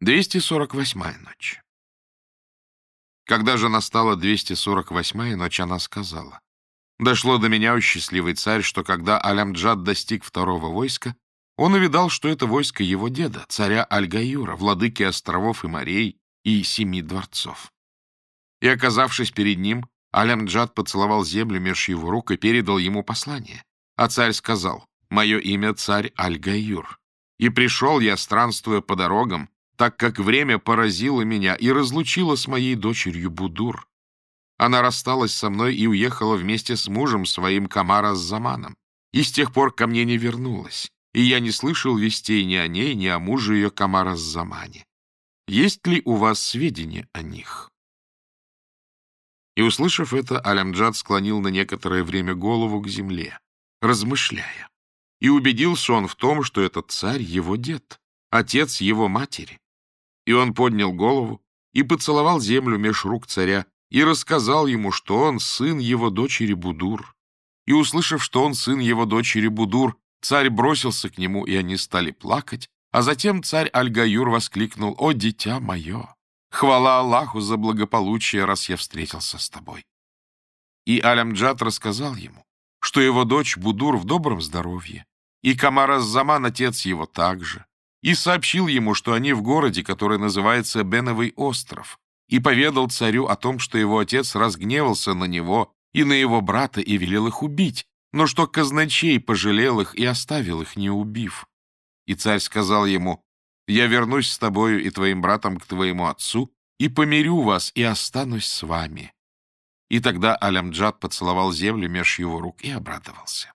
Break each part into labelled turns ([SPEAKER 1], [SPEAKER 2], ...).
[SPEAKER 1] 248 ночь. Когда же настала 248 ночь, она сказала, «Дошло до меня, о счастливый царь, что когда Алямджад достиг второго войска, он увидал, что это войско его деда, царя Альгаюра, владыки островов и морей и семи дворцов. И, оказавшись перед ним, Алямджад поцеловал землю меж его рук и передал ему послание. А царь сказал, «Мое имя царь Альгаюр, и пришел я, странствуя по дорогам, так как время поразило меня и разлучило с моей дочерью Будур. Она рассталась со мной и уехала вместе с мужем своим Камара с Заманом. И с тех пор ко мне не вернулась, и я не слышал вестей ни о ней, ни о муже ее Камара с Замане. Есть ли у вас сведения о них?» И, услышав это, Алямджад склонил на некоторое время голову к земле, размышляя. И убедился он в том, что этот царь — его дед, отец его матери, и он поднял голову и поцеловал землю меж рук царя, и рассказал ему, что он сын его дочери Будур. И, услышав, что он сын его дочери Будур, царь бросился к нему, и они стали плакать, а затем царь Аль-Гаюр воскликнул «О, дитя мое! Хвала Аллаху за благополучие, раз я встретился с тобой!» И Алямджад рассказал ему, что его дочь Будур в добром здоровье, и Камар Заман, отец его, также, и сообщил ему, что они в городе, который называется Беновый остров, и поведал царю о том, что его отец разгневался на него и на его брата и велел их убить, но что казначей пожалел их и оставил их, не убив. И царь сказал ему, «Я вернусь с тобою и твоим братом к твоему отцу и помирю вас и останусь с вами». И тогда Алямджад поцеловал землю меж его рук и обрадовался.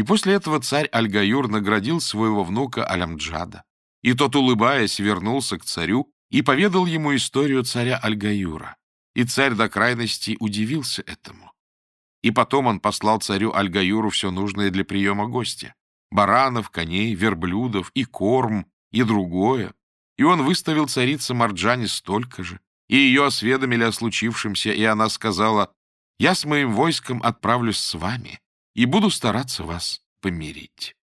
[SPEAKER 1] И после этого царь Аль-Гаюр наградил своего внука Алямджада. И тот, улыбаясь, вернулся к царю и поведал ему историю царя Аль-Гаюра. И царь до крайности удивился этому. И потом он послал царю Аль-Гаюру все нужное для приема гостя. Баранов, коней, верблюдов и корм, и другое. И он выставил царице Марджане столько же. И ее осведомили о случившемся, и она сказала, «Я с моим войском отправлюсь с вами, и буду стараться вас помирить.